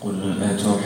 قل أتحاجوننا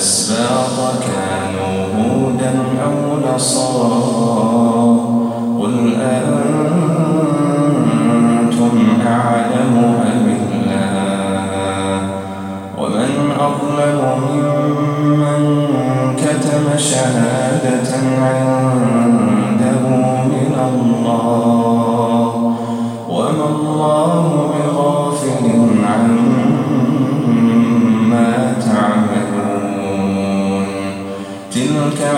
والأسباط كانوا هودا أو نصارى. قل أنتم أعلم أم الله؟ ومن أظلم ممن كتم شهادة عنده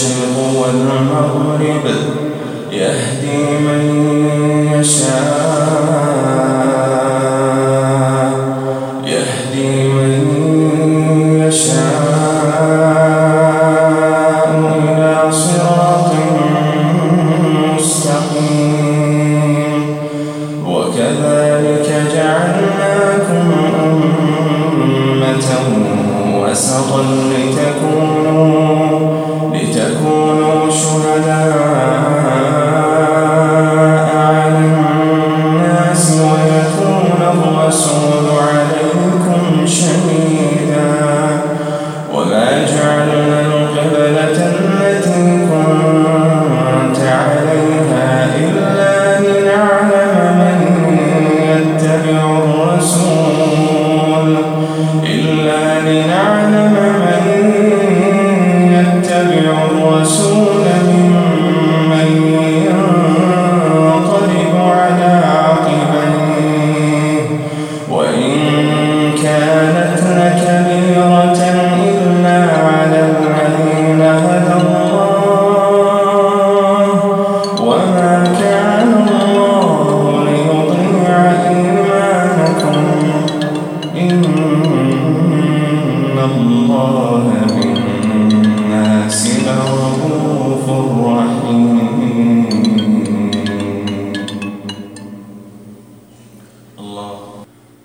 المشرق والمغرب يهدي من يشاء. يهدي من يشاء إلى صراط مستقيم. وكذلك جعلناكم أمة وسطا لتكونوا شهداء على الناس ويكون الرسول.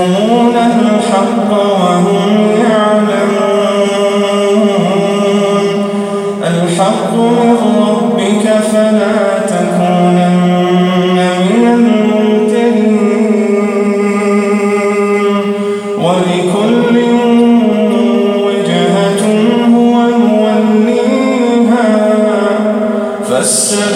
يكتمون الحق وهم يعلمون. الحق من ربك فلا تكونن من الممتلين ولكل وجهة هو موليها فاستمعوا